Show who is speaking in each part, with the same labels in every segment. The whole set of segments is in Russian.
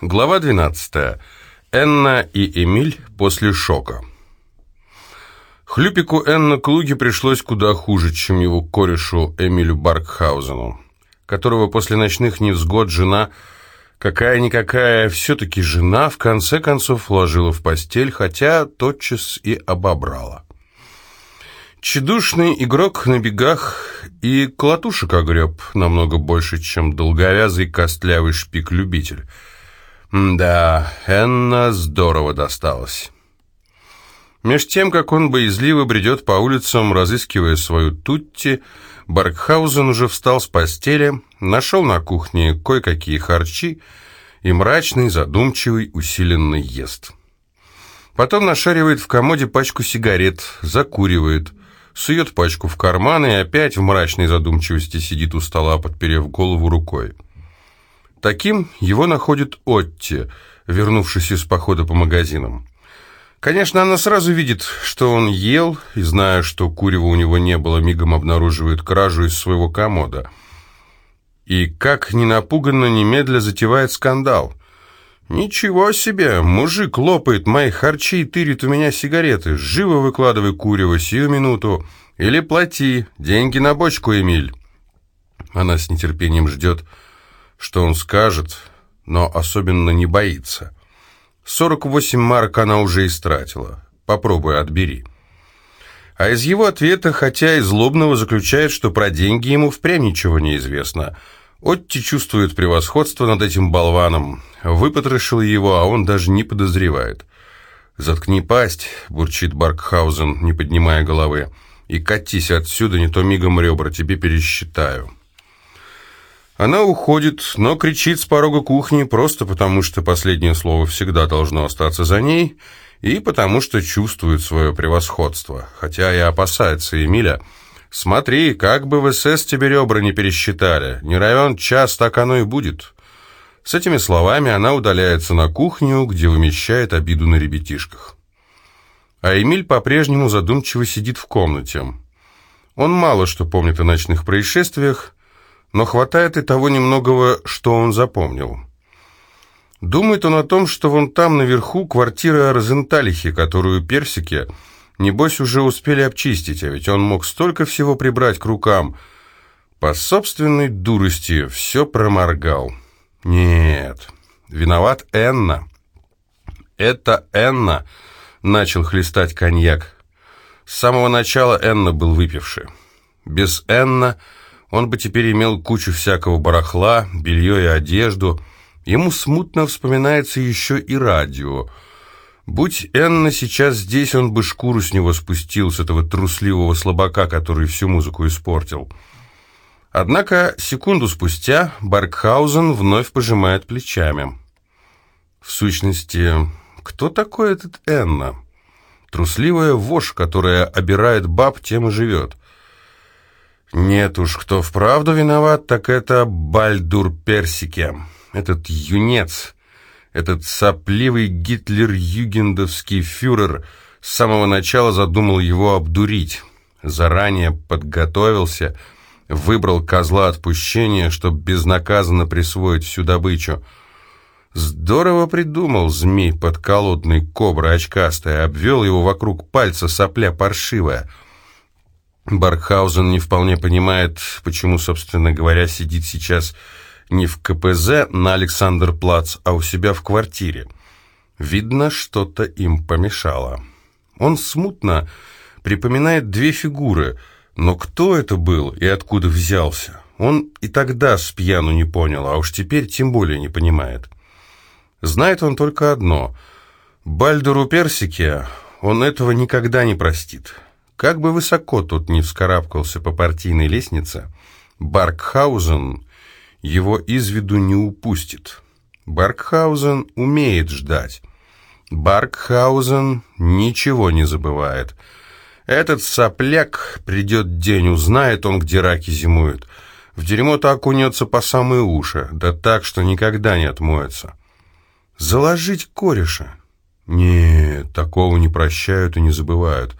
Speaker 1: Глава 12. Энна и Эмиль после шока. Хлюпику Энна Клуги пришлось куда хуже, чем его корешу Эмилю Баркхаузену, которого после ночных невзгод жена, какая-никакая, все-таки жена, в конце концов вложила в постель, хотя тотчас и обобрала. Чедушный игрок на бегах и колотушек огреб намного больше, чем долговязый костлявый шпик-любитель. Да, Энна здорово досталась. Меж тем, как он боязливо бредет по улицам, разыскивая свою Тутти, Баркхаузен уже встал с постели, нашел на кухне кое-какие харчи и мрачный, задумчивый, усиленный ест. Потом нашаривает в комоде пачку сигарет, закуривает, сует пачку в карман и опять в мрачной задумчивости сидит у стола, подперев голову рукой. Таким его находит Отти, вернувшись из похода по магазинам. Конечно, она сразу видит, что он ел, и, зная, что курева у него не было, мигом обнаруживает кражу из своего комода. И, как ни напуганно, немедля затевает скандал. «Ничего себе! Мужик лопает мои харчи и тырит у меня сигареты. Живо выкладывай курево сию минуту. Или плати. Деньги на бочку, Эмиль». Она с нетерпением ждет, что он скажет, но особенно не боится. 48 марок она уже истратила. Попробуй, отбери. А из его ответа, хотя и злобного, заключает, что про деньги ему впрямь ничего не известно – Отти чувствует превосходство над этим болваном. Выпотрошил его, а он даже не подозревает. «Заткни пасть», — бурчит Баркхаузен, не поднимая головы, «и катись отсюда, не то мигом ребра тебе пересчитаю». Она уходит, но кричит с порога кухни просто потому, что последнее слово всегда должно остаться за ней, и потому что чувствует свое превосходство, хотя и опасается Эмиля, — Смотри, как бы в СС тебе ребра не пересчитали. Не равен час, так оно и будет. С этими словами она удаляется на кухню, где вымещает обиду на ребятишках. А Эмиль по-прежнему задумчиво сидит в комнате. Он мало что помнит о ночных происшествиях, но хватает и того немногого, что он запомнил. Думает он о том, что вон там наверху квартира Розенталихи, которую персики Небось, уже успели обчистить, а ведь он мог столько всего прибрать к рукам. По собственной дурости все проморгал. Нет, виноват Энна. Это Энна начал хлестать коньяк. С самого начала Энна был выпивший. Без Энна он бы теперь имел кучу всякого барахла, белье и одежду. Ему смутно вспоминается еще и радио — Будь Энна сейчас здесь, он бы шкуру с него спустил, с этого трусливого слабака, который всю музыку испортил. Однако секунду спустя Баркхаузен вновь пожимает плечами. В сущности, кто такой этот Энна? Трусливая вошь, которая обирает баб, тем и живет. Нет уж, кто вправду виноват, так это Бальдур Персике, этот юнец, этот сопливый гитлер-югендовский фюрер с самого начала задумал его обдурить. Заранее подготовился, выбрал козла отпущения, чтобы безнаказанно присвоить всю добычу. Здорово придумал змей подколодный кобра очкастая, обвел его вокруг пальца сопля паршивая. Баркхаузен не вполне понимает, почему, собственно говоря, сидит сейчас не в КПЗ на Александр-Плац, а у себя в квартире. Видно, что-то им помешало. Он смутно припоминает две фигуры, но кто это был и откуда взялся? Он и тогда с пьяну не понял, а уж теперь тем более не понимает. Знает он только одно. Бальдуру Персике он этого никогда не простит. Как бы высоко тот не вскарабкался по партийной лестнице, Баркхаузен его из виду не упустит. Баркхаузен умеет ждать. Баркхаузен ничего не забывает. Этот сопляк придет день, узнает он, где раки зимуют. В дерьмо-то окунется по самые уши, да так, что никогда не отмоется. Заложить кореша? Нет, такого не прощают и не забывают.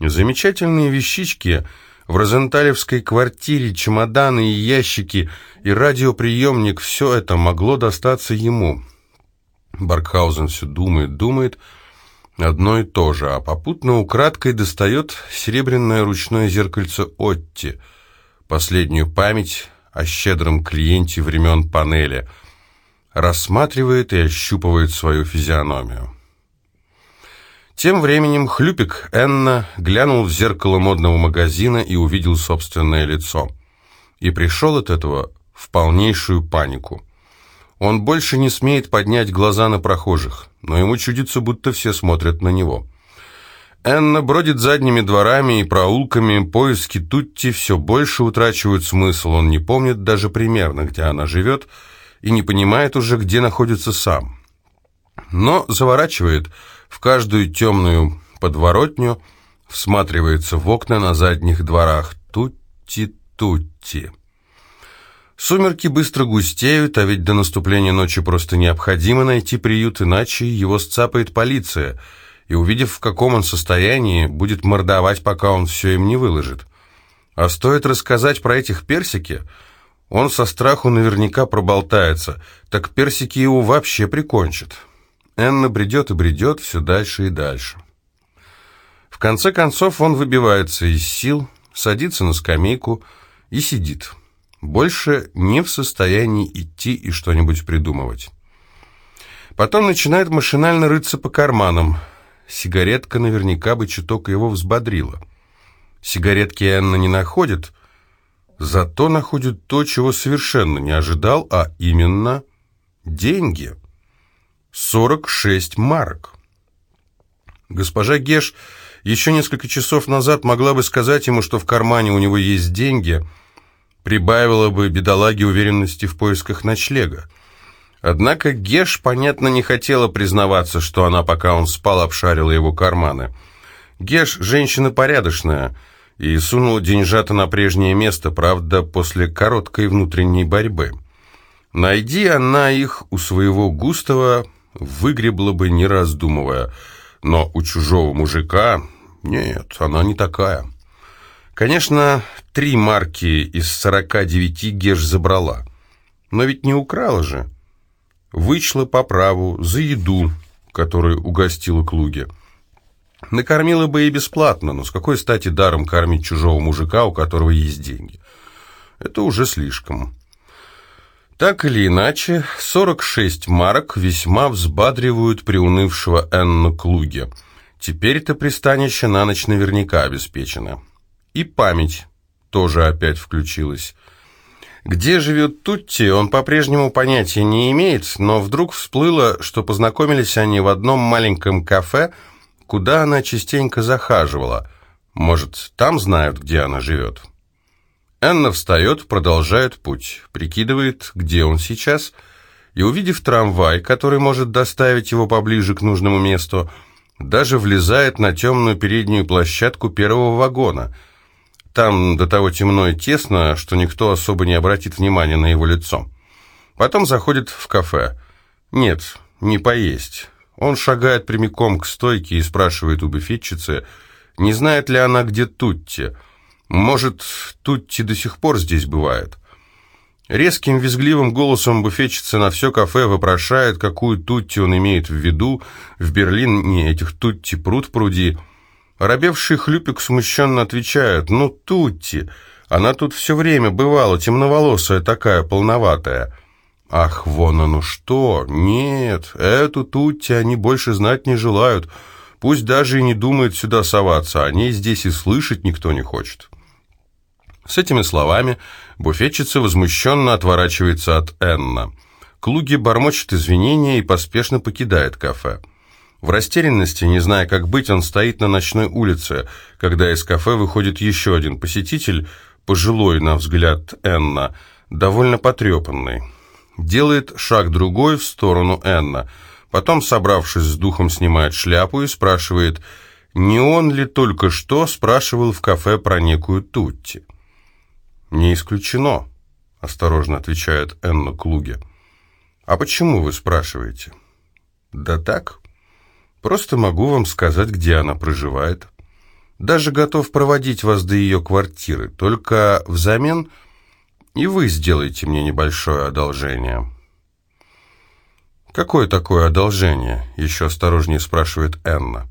Speaker 1: Замечательные вещички В розенталевской квартире чемоданы и ящики и радиоприемник – все это могло достаться ему. Баркхаузен все думает, думает, одно и то же, а попутно украдкой достает серебряное ручное зеркальце Отти, последнюю память о щедром клиенте времен панели, рассматривает и ощупывает свою физиономию. Тем временем хлюпик Энна глянул в зеркало модного магазина и увидел собственное лицо. И пришел от этого в полнейшую панику. Он больше не смеет поднять глаза на прохожих, но ему чудится, будто все смотрят на него. Энна бродит задними дворами и проулками, поиски Тутти все больше утрачивают смысл, он не помнит даже примерно, где она живет, и не понимает уже, где находится сам. Но заворачивает в каждую темную подворотню, всматривается в окна на задних дворах. Тутти-тутти. Сумерки быстро густеют, а ведь до наступления ночи просто необходимо найти приют, иначе его сцапает полиция, и, увидев, в каком он состоянии, будет мордовать, пока он все им не выложит. А стоит рассказать про этих персики, он со страху наверняка проболтается, так персики его вообще прикончат. Энна бредет и бредет все дальше и дальше. В конце концов он выбивается из сил, садится на скамейку и сидит. Больше не в состоянии идти и что-нибудь придумывать. Потом начинает машинально рыться по карманам. Сигаретка наверняка бы чуток его взбодрила. Сигаретки Энна не находит, зато находит то, чего совершенно не ожидал, а именно деньги. 46 марок. Госпожа Геш еще несколько часов назад могла бы сказать ему, что в кармане у него есть деньги, прибавила бы бедолаге уверенности в поисках ночлега. Однако Геш, понятно, не хотела признаваться, что она, пока он спал, обшарила его карманы. Геш – женщина порядочная и сунула деньжата на прежнее место, правда, после короткой внутренней борьбы. Найди она их у своего Густава, выгребла бы, не раздумывая. Но у чужого мужика... Нет, она не такая. Конечно, три марки из сорока девяти Геш забрала. Но ведь не украла же. Вычла по праву за еду, которую угостила Клуге. Накормила бы и бесплатно, но с какой стати даром кормить чужого мужика, у которого есть деньги? Это уже слишком. Так или иначе, 46 марок весьма взбадривают приунывшего Энну Клуге. Теперь-то пристанище на ночь наверняка обеспечено. И память тоже опять включилась. Где живет Тутти, он по-прежнему понятия не имеет, но вдруг всплыло, что познакомились они в одном маленьком кафе, куда она частенько захаживала. Может, там знают, где она живет. Энна встает, продолжает путь, прикидывает, где он сейчас, и, увидев трамвай, который может доставить его поближе к нужному месту, даже влезает на темную переднюю площадку первого вагона. Там до того темно и тесно, что никто особо не обратит внимания на его лицо. Потом заходит в кафе. Нет, не поесть. Он шагает прямиком к стойке и спрашивает у буфетчицы, не знает ли она, где Тутти, может, Тутти до сих пор здесь бывает. Резким визгливым голосом буфетчица на все кафе вопрошает, какую Тутти он имеет в виду. В Берлине этих Тутти пруд пруди. Робевший хлюпик смущенно отвечает, «Ну, Тутти, она тут все время бывала, темноволосая такая, полноватая». «Ах, вон оно что! Нет, эту Тутти они больше знать не желают. Пусть даже и не думают сюда соваться, о ней здесь и слышать никто не хочет». С этими словами буфетчица возмущенно отворачивается от Энна. Клуги бормочет извинения и поспешно покидает кафе. В растерянности, не зная, как быть, он стоит на ночной улице, когда из кафе выходит еще один посетитель, пожилой, на взгляд Энна, довольно потрепанный. Делает шаг другой в сторону Энна. Потом, собравшись с духом, снимает шляпу и спрашивает, не он ли только что спрашивал в кафе про некую Тутти. «Не исключено», — осторожно отвечает Энна Клуге. «А почему вы спрашиваете?» «Да так. Просто могу вам сказать, где она проживает». Даже готов проводить вас до ее квартиры. Только взамен и вы сделаете мне небольшое одолжение». «Какое такое одолжение?» — еще осторожнее спрашивает Энна.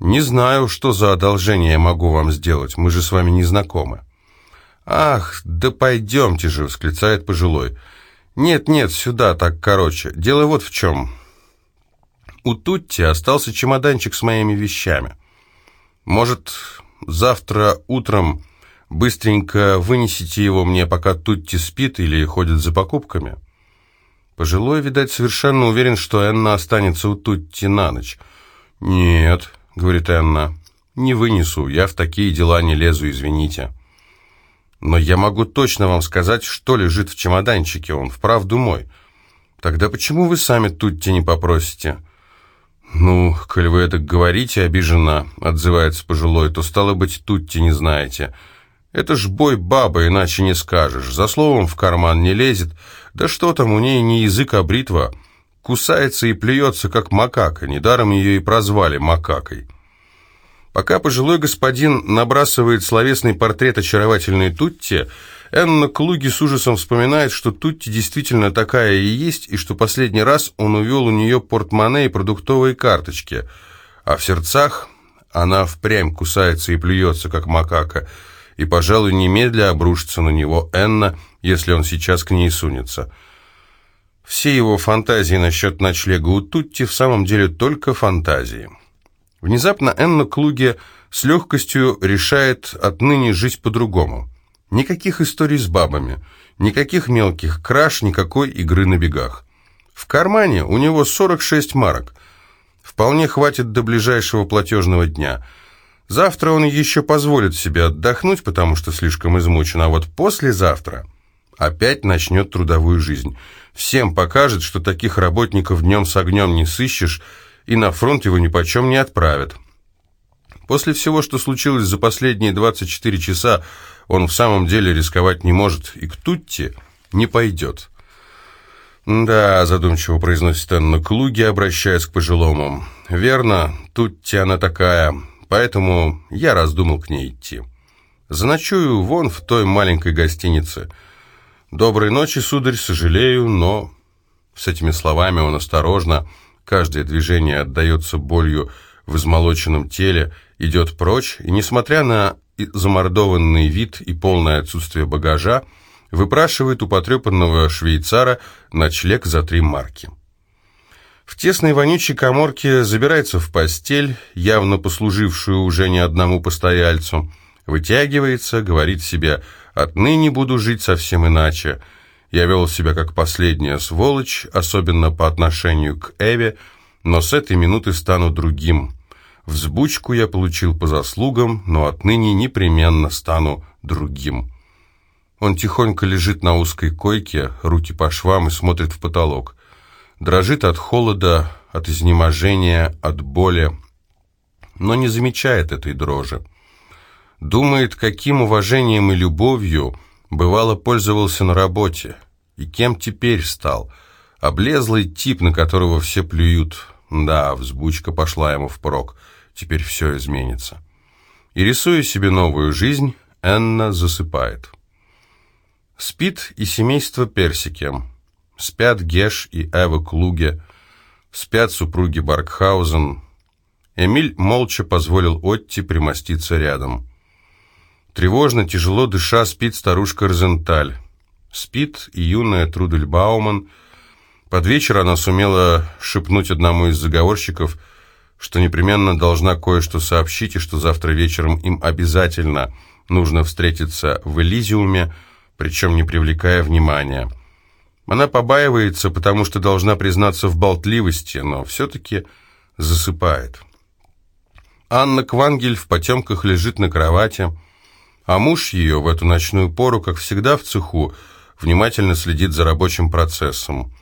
Speaker 1: «Не знаю, что за одолжение я могу вам сделать, мы же с вами не знакомы». «Ах, да пойдемте же!» — восклицает пожилой. «Нет, нет, сюда, так короче. Дело вот в чем. У Тутти остался чемоданчик с моими вещами. Может, завтра утром быстренько вынесите его мне, пока Тутти спит или ходит за покупками?» Пожилой, видать, совершенно уверен, что Энна останется у Тутти на ночь. «Нет», — говорит Энна, — «не вынесу, я в такие дела не лезу, извините». «Но я могу точно вам сказать, что лежит в чемоданчике, он вправду мой. Тогда почему вы сами Тутти не попросите?» «Ну, коль вы это говорите обиженно», — отзывается пожилой, — «то, стало быть, Тутти не знаете». Это ж бой баба, иначе не скажешь. За словом в карман не лезет. Да что там, у ней не язык, а бритва. Кусается и плюется, как макака. Недаром ее и прозвали макакой. Пока пожилой господин набрасывает словесный портрет очаровательной Тутти, Энна Клуги с ужасом вспоминает, что Тутти действительно такая и есть, и что последний раз он увел у нее портмоне и продуктовые карточки. А в сердцах она впрямь кусается и плюется, как макака – и, пожалуй, немедля обрушится на него Энна, если он сейчас к ней сунется. Все его фантазии насчет ночлега у Тутти в самом деле только фантазии. Внезапно Энна Клуге с легкостью решает отныне жить по-другому. Никаких историй с бабами, никаких мелких краж, никакой игры на бегах. В кармане у него 46 марок. Вполне хватит до ближайшего платежного дня – Завтра он еще позволит себе отдохнуть, потому что слишком измучен, а вот послезавтра опять начнет трудовую жизнь. Всем покажет, что таких работников днем с огнем не сыщешь, и на фронт его ни почем не отправят. После всего, что случилось за последние 24 часа, он в самом деле рисковать не может, и к Тутти не пойдет. «Да», — задумчиво произносит Анна Клуги, обращаясь к пожилому. «Верно, Тутти она такая, поэтому я раздумал к ней идти. Заночую вон в той маленькой гостинице. Доброй ночи, сударь, сожалею, но... С этими словами он осторожно, каждое движение отдается болью в измолоченном теле, идет прочь, и, несмотря на замордованный вид и полное отсутствие багажа, выпрашивает у потрепанного швейцара ночлег за три марки. В тесной вонючей коморке забирается в постель, явно послужившую уже не одному постояльцу, вытягивается, говорит себе «отныне буду жить совсем иначе». Я вел себя как последняя сволочь, особенно по отношению к Эве, но с этой минуты стану другим. Взбучку я получил по заслугам, но отныне непременно стану другим. Он тихонько лежит на узкой койке, руки по швам и смотрит в потолок дрожит от холода, от изнеможения, от боли, но не замечает этой дрожи. Думает, каким уважением и любовью бывало пользовался на работе, и кем теперь стал. Облезлый тип, на которого все плюют. Да, взбучка пошла ему впрок, теперь все изменится. И рисуя себе новую жизнь, Энна засыпает. Спит и семейство Персики. Спят Геш и Эва Клуге, спят супруги Баркхаузен. Эмиль молча позволил Отти примоститься рядом. Тревожно, тяжело дыша, спит старушка Розенталь. Спит и юная Трудель Бауман. Под вечер она сумела шепнуть одному из заговорщиков, что непременно должна кое-что сообщить, и что завтра вечером им обязательно нужно встретиться в Элизиуме, причем не привлекая внимания. Она побаивается, потому что должна признаться в болтливости, но все-таки засыпает. Анна Квангель в потемках лежит на кровати, а муж ее в эту ночную пору, как всегда в цеху, внимательно следит за рабочим процессом.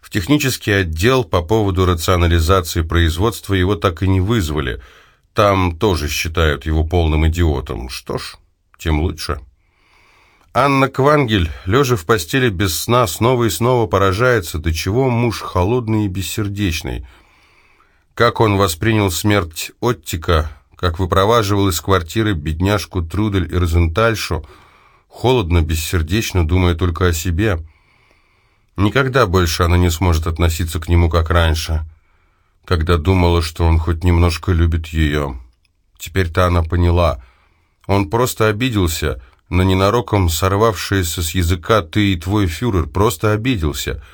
Speaker 1: В технический отдел по поводу рационализации производства его так и не вызвали. Там тоже считают его полным идиотом. Что ж, тем лучше. Анна Квангель, лежа в постели без сна, снова и снова поражается, до чего муж холодный и бессердечный. Как он воспринял смерть Оттика, как выпроваживал из квартиры бедняжку Трудель и Розентальшу, холодно, бессердечно, думая только о себе. Никогда больше она не сможет относиться к нему, как раньше, когда думала, что он хоть немножко любит ее. Теперь-то она поняла. Он просто обиделся на ненароком сорвавшееся с языка «ты и твой фюрер», просто обиделся.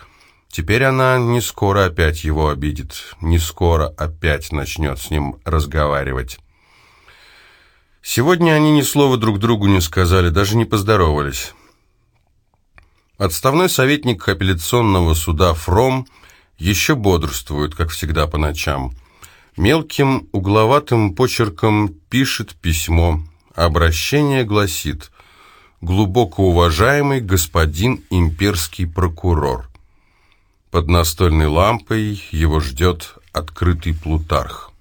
Speaker 1: Теперь она не скоро опять его обидит, не скоро опять начнет с ним разговаривать. Сегодня они ни слова друг другу не сказали, даже не поздоровались. Отставной советник апелляционного суда Фром еще бодрствует, как всегда по ночам. Мелким угловатым почерком пишет письмо. Обращение гласит «Глубоко уважаемый господин имперский прокурор». Под настольной лампой его ждет открытый Плутарх.